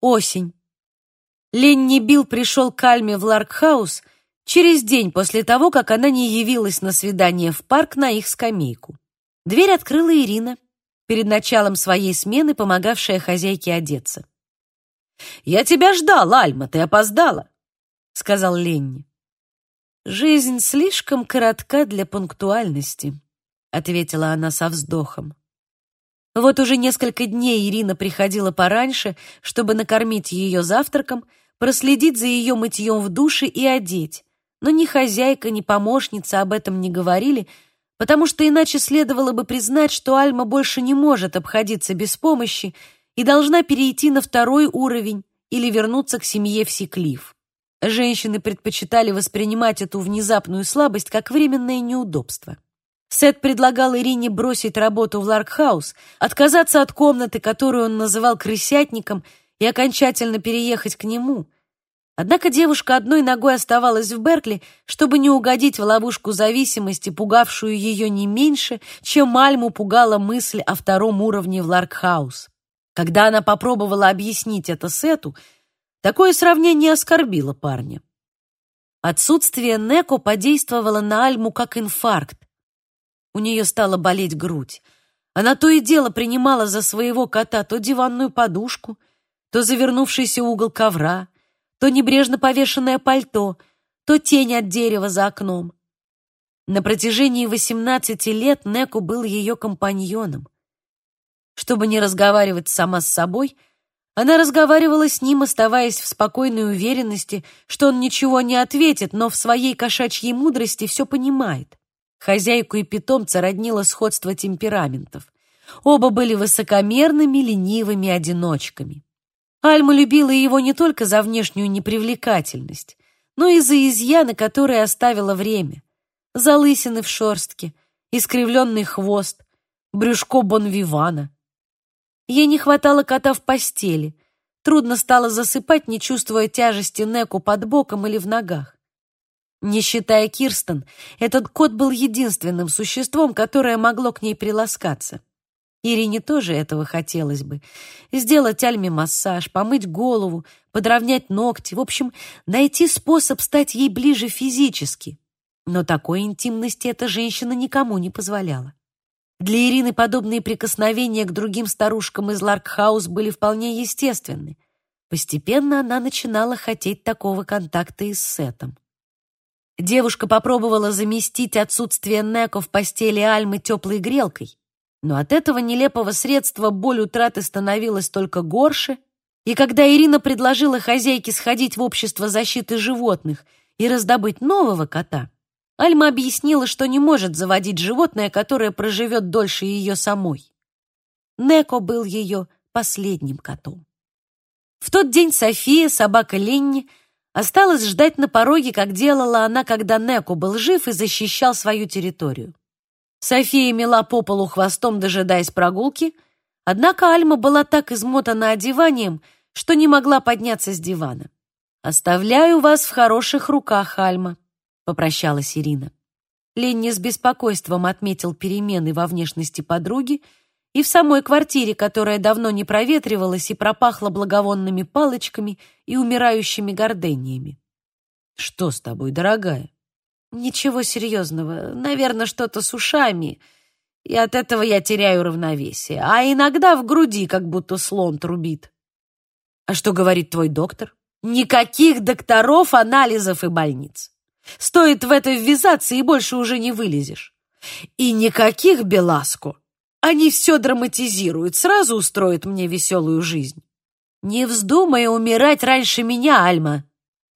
Осень. Ленни Бил пришел к Альме в Ларкхаус через день после того, как она не явилась на свидание в парк на их скамейку. Дверь открыла Ирина, перед началом своей смены помогавшая хозяйке одеться. «Я тебя ждал, Альма, ты опоздала», — сказал Ленни. «Жизнь слишком коротка для пунктуальности», — ответила она со вздохом. Вот уже несколько дней Ирина приходила пораньше, чтобы накормить ее завтраком, проследить за ее мытьем в душе и одеть. Но ни хозяйка, ни помощница об этом не говорили, потому что иначе следовало бы признать, что Альма больше не может обходиться без помощи и должна перейти на второй уровень или вернуться к семье в Секлиф. Женщины предпочитали воспринимать эту внезапную слабость как временное неудобство. Сет предлагал Ирине бросить работу в Ларкхаус, отказаться от комнаты, которую он называл крысятником, и окончательно переехать к нему. Однако девушка одной ногой оставалась в Беркли, чтобы не угодить в ловушку зависимости, пугавшую ее не меньше, чем Альму пугала мысль о втором уровне в Ларкхаус. Когда она попробовала объяснить это Сету, такое сравнение оскорбило парня. Отсутствие Неко подействовало на Альму как инфаркт. У нее стала болеть грудь. Она то и дело принимала за своего кота то диванную подушку, то завернувшийся угол ковра, то небрежно повешенное пальто, то тень от дерева за окном. На протяжении 18 лет Неку был ее компаньоном. Чтобы не разговаривать сама с собой, она разговаривала с ним, оставаясь в спокойной уверенности, что он ничего не ответит, но в своей кошачьей мудрости все понимает. Хозяйку и питомца роднило сходство темпераментов. Оба были высокомерными, ленивыми одиночками. Альма любила его не только за внешнюю непривлекательность, но и за изъяны, которые оставило время. За лысины в шерстке, искривленный хвост, брюшко бонвивана. Ей не хватало кота в постели. Трудно стало засыпать, не чувствуя тяжести Неку под боком или в ногах. Не считая Кирстен, этот кот был единственным существом, которое могло к ней приласкаться. Ирине тоже этого хотелось бы. Сделать Альме массаж, помыть голову, подровнять ногти, в общем, найти способ стать ей ближе физически. Но такой интимности эта женщина никому не позволяла. Для Ирины подобные прикосновения к другим старушкам из Ларкхаус были вполне естественны. Постепенно она начинала хотеть такого контакта и с Сетом. Девушка попробовала заместить отсутствие Неко в постели Альмы теплой грелкой, но от этого нелепого средства боль утраты становилась только горше, и когда Ирина предложила хозяйке сходить в общество защиты животных и раздобыть нового кота, Альма объяснила, что не может заводить животное, которое проживет дольше ее самой. Неко был ее последним котом. В тот день София, собака Ленни, Осталось ждать на пороге, как делала она, когда Неку был жив и защищал свою территорию. София мела по полу хвостом, дожидаясь прогулки, однако Альма была так измотана одеванием, что не могла подняться с дивана. «Оставляю вас в хороших руках, Альма», — попрощалась Ирина. Ленни с беспокойством отметил перемены во внешности подруги и в самой квартире, которая давно не проветривалась и пропахла благовонными палочками и умирающими гордениями. «Что с тобой, дорогая?» «Ничего серьезного. Наверное, что-то с ушами, и от этого я теряю равновесие. А иногда в груди как будто слон трубит». «А что говорит твой доктор?» «Никаких докторов, анализов и больниц. Стоит в это ввязаться, и больше уже не вылезешь. И никаких Беласко. Они все драматизируют, сразу устроят мне веселую жизнь. Не вздумай умирать раньше меня, Альма.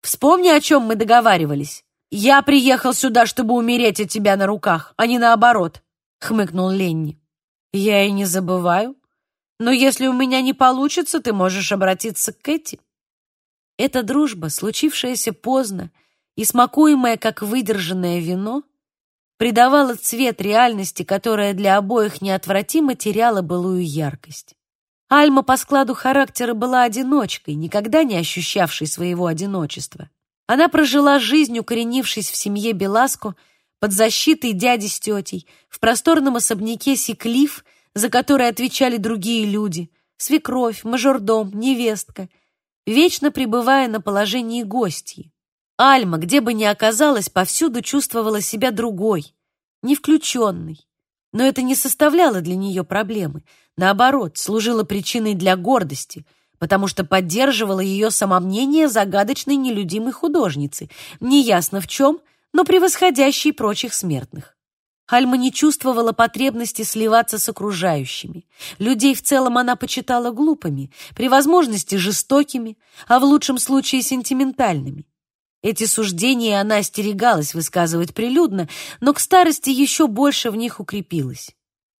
Вспомни, о чем мы договаривались. Я приехал сюда, чтобы умереть от тебя на руках, а не наоборот, — хмыкнул Ленни. Я и не забываю. Но если у меня не получится, ты можешь обратиться к Кэти. Эта дружба, случившаяся поздно и смакуемая как выдержанное вино, придавала цвет реальности, которая для обоих неотвратимо теряла былую яркость. Альма по складу характера была одиночкой, никогда не ощущавшей своего одиночества. Она прожила жизнь, укоренившись в семье Беласко, под защитой дяди с тетей, в просторном особняке Секлиф, за который отвечали другие люди, свекровь, мажордом, невестка, вечно пребывая на положении гостьи. Альма, где бы ни оказалась, повсюду чувствовала себя другой, не включенной. Но это не составляло для нее проблемы. Наоборот, служило причиной для гордости, потому что поддерживало ее самомнение загадочной нелюдимой художницы, неясно в чем, но превосходящей прочих смертных. Альма не чувствовала потребности сливаться с окружающими. Людей в целом она почитала глупыми, при возможности жестокими, а в лучшем случае сентиментальными. Эти суждения она остерегалась высказывать прилюдно, но к старости еще больше в них укрепилась.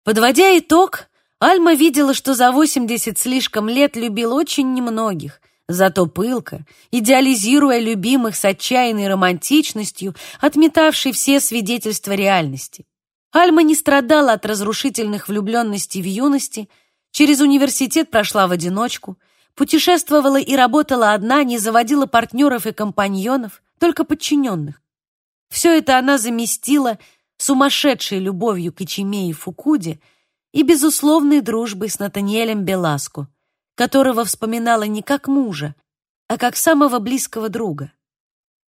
Подводя итог, Альма видела, что за 80 слишком лет любил очень немногих, зато пылко, идеализируя любимых с отчаянной романтичностью, отметавший все свидетельства реальности. Альма не страдала от разрушительных влюбленностей в юности, через университет прошла в одиночку, путешествовала и работала одна, не заводила партнеров и компаньонов, только подчиненных. Все это она заместила сумасшедшей любовью к Ичиме и Фукуде и безусловной дружбой с Натаниэлем Беласко, которого вспоминала не как мужа, а как самого близкого друга.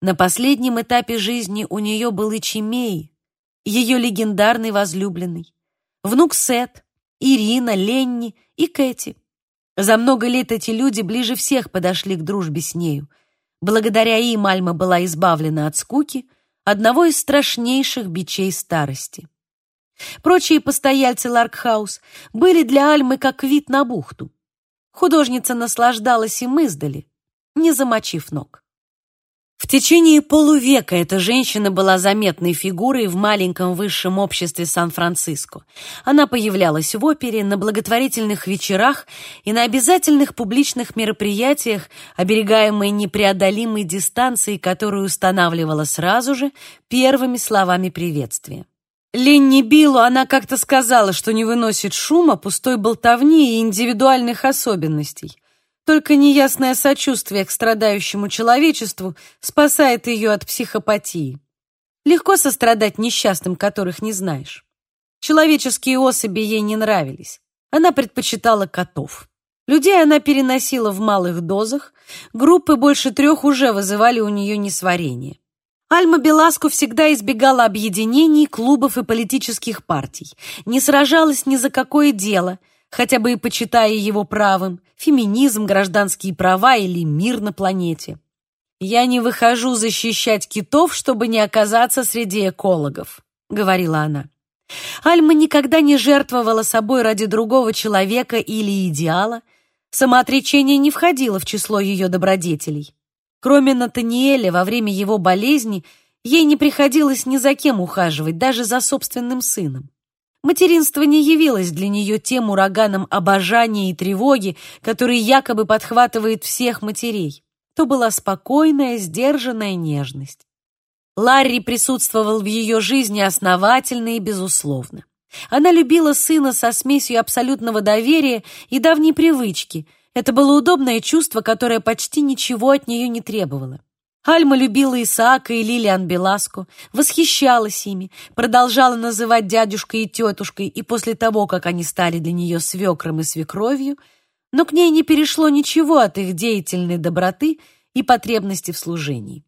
На последнем этапе жизни у нее был Ичимей, ее легендарный возлюбленный, внук Сет, Ирина, Ленни и Кэти. За много лет эти люди ближе всех подошли к дружбе с нею. Благодаря им Альма была избавлена от скуки, одного из страшнейших бичей старости. Прочие постояльцы Ларкхаус были для Альмы как вид на бухту. Художница наслаждалась им издали, не замочив ног. В течение полувека эта женщина была заметной фигурой в маленьком высшем обществе Сан-Франциско. Она появлялась в опере, на благотворительных вечерах и на обязательных публичных мероприятиях, оберегаемая непреодолимой дистанцией, которую устанавливала сразу же первыми словами приветствия. Ленни Биллу она как-то сказала, что не выносит шума, пустой болтовни и индивидуальных особенностей. Только неясное сочувствие к страдающему человечеству спасает ее от психопатии. Легко сострадать несчастным, которых не знаешь. Человеческие особи ей не нравились. Она предпочитала котов. Людей она переносила в малых дозах, группы больше трех уже вызывали у нее несварение. Альма Беласку всегда избегала объединений, клубов и политических партий, не сражалась ни за какое дело – хотя бы и почитая его правым, феминизм, гражданские права или мир на планете. «Я не выхожу защищать китов, чтобы не оказаться среди экологов», — говорила она. Альма никогда не жертвовала собой ради другого человека или идеала. Самоотречение не входило в число ее добродетелей. Кроме Натаниэля, во время его болезни ей не приходилось ни за кем ухаживать, даже за собственным сыном. Материнство не явилось для нее тем ураганом обожания и тревоги, который якобы подхватывает всех матерей. То была спокойная, сдержанная нежность. Ларри присутствовал в ее жизни основательно и безусловно. Она любила сына со смесью абсолютного доверия и давней привычки. Это было удобное чувство, которое почти ничего от нее не требовало. Альма любила Исаака и Лилиан Беласко, восхищалась ими, продолжала называть дядюшкой и тетушкой и после того, как они стали для нее свекром и свекровью, но к ней не перешло ничего от их деятельной доброты и потребности в служении.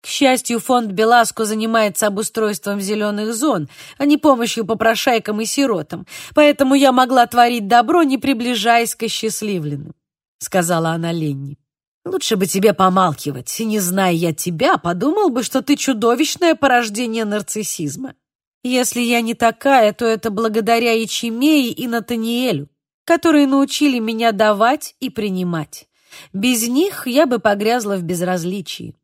К счастью, фонд Беласко занимается обустройством зеленых зон, а не помощью попрошайкам и сиротам, поэтому я могла творить добро, не приближаясь к осчастливленным, — сказала она Ленни. Лучше бы тебе помалкивать, не зная я тебя, подумал бы, что ты чудовищное порождение нарциссизма. Если я не такая, то это благодаря Ичимеи и Натаниэлю, которые научили меня давать и принимать. Без них я бы погрязла в безразличии.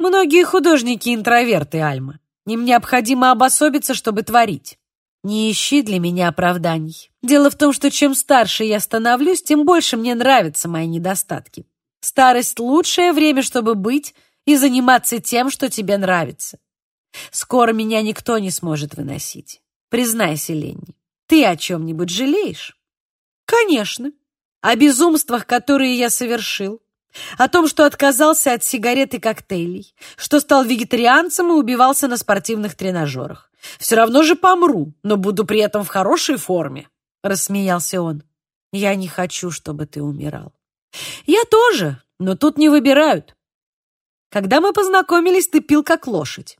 Многие художники интроверты, Альма. Им необходимо обособиться, чтобы творить. Не ищи для меня оправданий. Дело в том, что чем старше я становлюсь, тем больше мне нравятся мои недостатки. Старость — лучшее время, чтобы быть и заниматься тем, что тебе нравится. Скоро меня никто не сможет выносить. Признайся, Ленни, ты о чем-нибудь жалеешь? Конечно. О безумствах, которые я совершил. О том, что отказался от сигарет и коктейлей, что стал вегетарианцем и убивался на спортивных тренажерах. Все равно же помру, но буду при этом в хорошей форме, — рассмеялся он. Я не хочу, чтобы ты умирал. Я тоже, но тут не выбирают. Когда мы познакомились, ты пил как лошадь.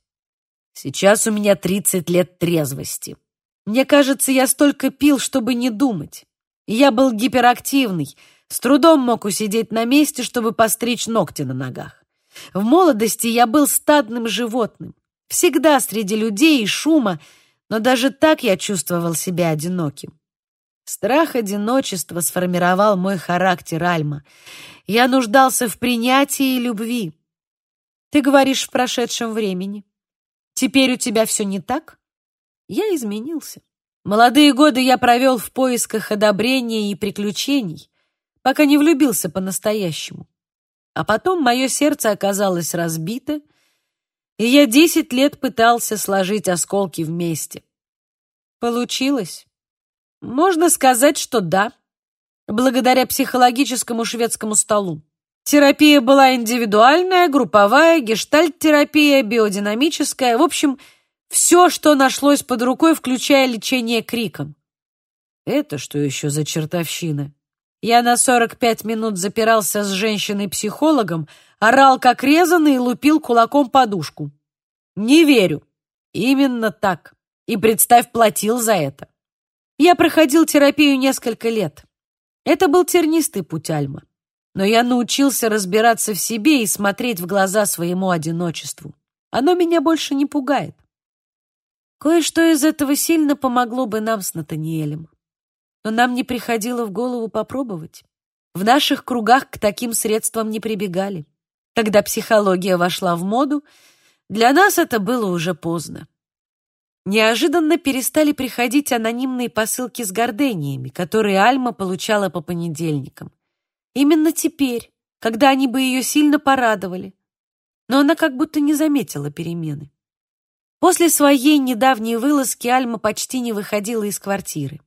Сейчас у меня 30 лет трезвости. Мне кажется, я столько пил, чтобы не думать. Я был гиперактивный, с трудом мог усидеть на месте, чтобы постричь ногти на ногах. В молодости я был стадным животным, всегда среди людей и шума, но даже так я чувствовал себя одиноким. Страх одиночества сформировал мой характер, Альма. Я нуждался в принятии и любви. Ты говоришь в прошедшем времени. Теперь у тебя все не так? Я изменился. Молодые годы я провел в поисках одобрения и приключений, пока не влюбился по-настоящему. А потом мое сердце оказалось разбито, и я десять лет пытался сложить осколки вместе. Получилось? Можно сказать, что да, благодаря психологическому шведскому столу. Терапия была индивидуальная, групповая, гештальт-терапия, биодинамическая, в общем, все, что нашлось под рукой, включая лечение криком. Это что еще за чертовщина? Я на 45 минут запирался с женщиной-психологом, орал как резанный и лупил кулаком подушку. Не верю. Именно так. И, представь, платил за это. Я проходил терапию несколько лет. Это был тернистый путь Альма. Но я научился разбираться в себе и смотреть в глаза своему одиночеству. Оно меня больше не пугает. Кое-что из этого сильно помогло бы нам с Натаниэлем. Но нам не приходило в голову попробовать. В наших кругах к таким средствам не прибегали. Когда психология вошла в моду, для нас это было уже поздно. Неожиданно перестали приходить анонимные посылки с гордениями, которые Альма получала по понедельникам. Именно теперь, когда они бы ее сильно порадовали. Но она как будто не заметила перемены. После своей недавней вылазки Альма почти не выходила из квартиры.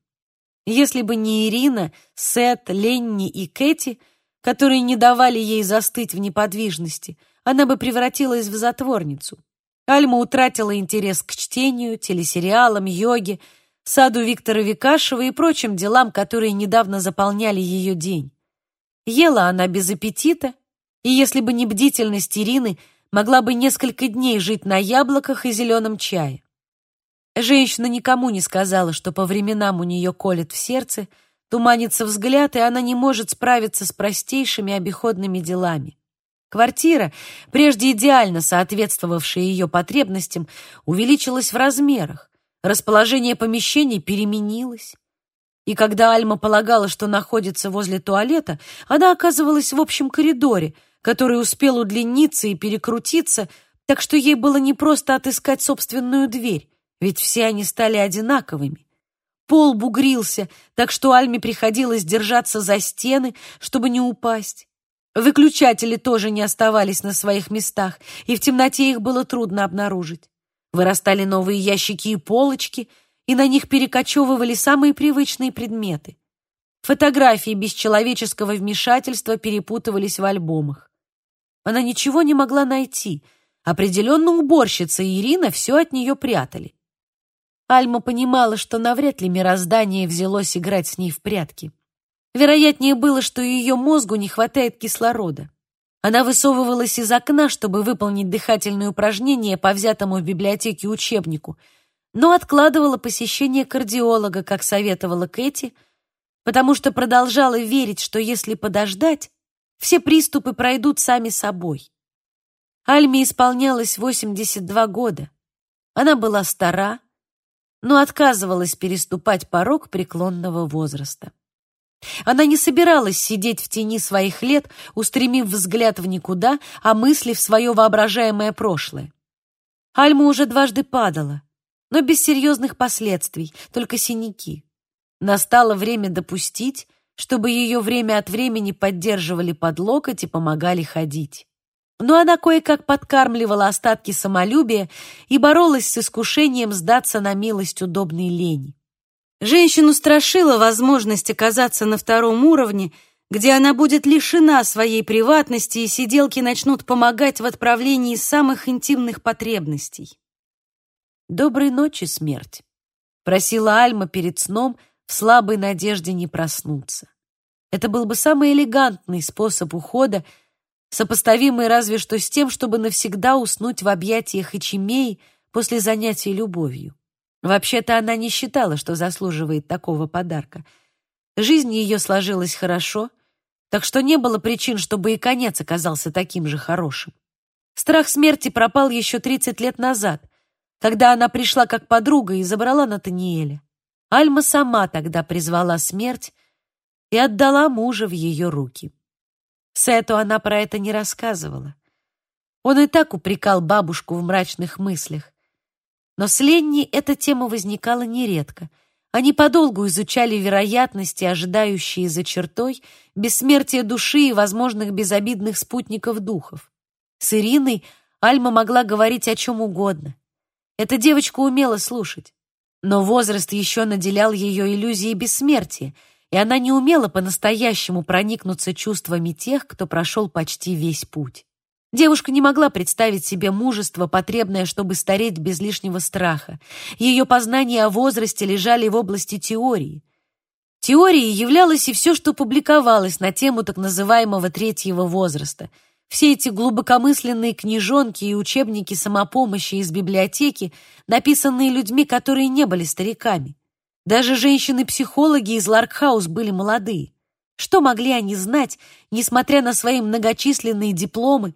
Если бы не Ирина, Сет, Ленни и Кэти, которые не давали ей застыть в неподвижности, она бы превратилась в затворницу. Альма утратила интерес к чтению, телесериалам, йоге, саду Виктора Викашева и прочим делам, которые недавно заполняли ее день. Ела она без аппетита, и если бы не бдительность Ирины, могла бы несколько дней жить на яблоках и зеленом чае. Женщина никому не сказала, что по временам у нее колет в сердце, туманится взгляд, и она не может справиться с простейшими обиходными делами. Квартира, прежде идеально соответствовавшая ее потребностям, увеличилась в размерах. Расположение помещений переменилось. И когда Альма полагала, что находится возле туалета, она оказывалась в общем коридоре, который успел удлиниться и перекрутиться, так что ей было непросто отыскать собственную дверь, ведь все они стали одинаковыми. Пол бугрился, так что Альме приходилось держаться за стены, чтобы не упасть. Выключатели тоже не оставались на своих местах, и в темноте их было трудно обнаружить. Вырастали новые ящики и полочки, и на них перекочевывали самые привычные предметы. Фотографии без человеческого вмешательства перепутывались в альбомах. Она ничего не могла найти. Определенно уборщица и Ирина все от нее прятали. Альма понимала, что навряд ли мироздание взялось играть с ней в прятки. Вероятнее было, что ее мозгу не хватает кислорода. Она высовывалась из окна, чтобы выполнить дыхательные упражнения по взятому в библиотеке учебнику, но откладывала посещение кардиолога, как советовала Кэти, потому что продолжала верить, что если подождать, все приступы пройдут сами собой. Альме исполнялось 82 года. Она была стара, но отказывалась переступать порог преклонного возраста. Она не собиралась сидеть в тени своих лет, устремив взгляд в никуда, а мысли в свое воображаемое прошлое. Альма уже дважды падала, но без серьезных последствий, только синяки. Настало время допустить, чтобы ее время от времени поддерживали под локоть и помогали ходить. Но она кое-как подкармливала остатки самолюбия и боролась с искушением сдаться на милость удобной лени. Женщину страшила возможность оказаться на втором уровне, где она будет лишена своей приватности, и сиделки начнут помогать в отправлении самых интимных потребностей. «Доброй ночи, смерть», — просила Альма перед сном в слабой надежде не проснуться. Это был бы самый элегантный способ ухода, сопоставимый разве что с тем, чтобы навсегда уснуть в объятиях Ичимеи после занятий любовью. Вообще-то она не считала, что заслуживает такого подарка. Жизнь ее сложилась хорошо, так что не было причин, чтобы и конец оказался таким же хорошим. Страх смерти пропал еще 30 лет назад, когда она пришла как подруга и забрала Натаниэля. Альма сама тогда призвала смерть и отдала мужа в ее руки. Сету она про это не рассказывала. Он и так упрекал бабушку в мрачных мыслях. Но с Ленни эта тема возникала нередко. Они подолгу изучали вероятности, ожидающие за чертой, бессмертие души и возможных безобидных спутников духов. С Ириной Альма могла говорить о чем угодно. Эта девочка умела слушать. Но возраст еще наделял ее иллюзией бессмертия, и она не умела по-настоящему проникнуться чувствами тех, кто прошел почти весь путь. Девушка не могла представить себе мужество, потребное, чтобы стареть без лишнего страха. Ее познания о возрасте лежали в области теории. Теорией являлось и все, что публиковалось на тему так называемого третьего возраста — все эти глубокомысленные книжонки и учебники самопомощи из библиотеки, написанные людьми, которые не были стариками. Даже женщины-психологи из Ларкхаус были молодые. Что могли они знать, несмотря на свои многочисленные дипломы,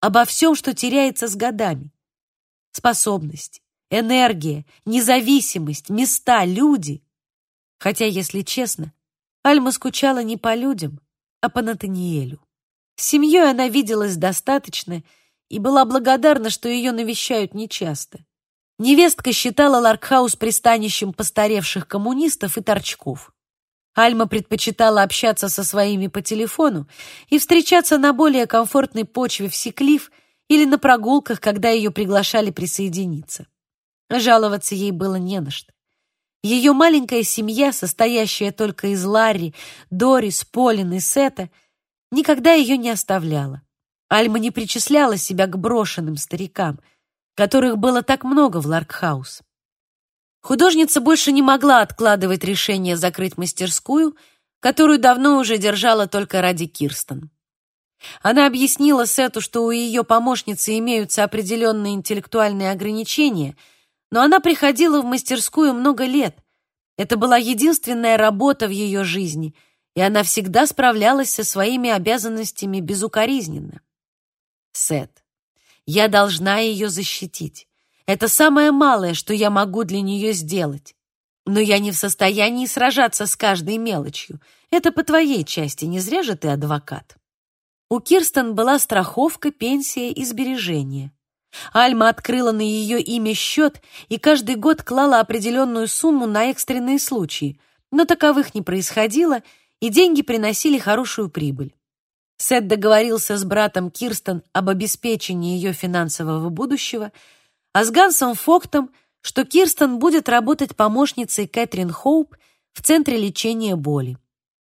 обо всем, что теряется с годами? Способность, энергия, независимость, места, люди. Хотя, если честно, Альма скучала не по людям, а по Натаниэлю. С семьей она виделась достаточно и была благодарна, что ее навещают нечасто. Невестка считала Ларкхаус пристанищем постаревших коммунистов и торчков. Альма предпочитала общаться со своими по телефону и встречаться на более комфортной почве в Секлиф или на прогулках, когда ее приглашали присоединиться. Жаловаться ей было не на что. Ее маленькая семья, состоящая только из Ларри, Дорис, Полин и Сета — никогда ее не оставляла. Альма не причисляла себя к брошенным старикам, которых было так много в Ларкхаус. Художница больше не могла откладывать решение закрыть мастерскую, которую давно уже держала только ради Кирстен. Она объяснила Сету, что у ее помощницы имеются определенные интеллектуальные ограничения, но она приходила в мастерскую много лет. Это была единственная работа в ее жизни — и она всегда справлялась со своими обязанностями безукоризненно. Сет, я должна ее защитить. Это самое малое, что я могу для нее сделать. Но я не в состоянии сражаться с каждой мелочью. Это по твоей части, не зря же ты адвокат. У Кирстен была страховка, пенсия и сбережения. Альма открыла на ее имя счет и каждый год клала определенную сумму на экстренные случаи, но таковых не происходило, и деньги приносили хорошую прибыль. Сет договорился с братом Кирстен об обеспечении ее финансового будущего, а с Гансом Фоктом, что Кирстен будет работать помощницей Кэтрин Хоуп в Центре лечения боли.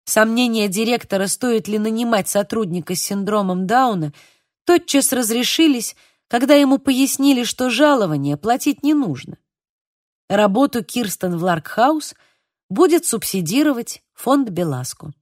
Сомнения директора, стоит ли нанимать сотрудника с синдромом Дауна, тотчас разрешились, когда ему пояснили, что жалование платить не нужно. Работу Кирстен в Ларкхаус будет субсидировать фонд Беласко.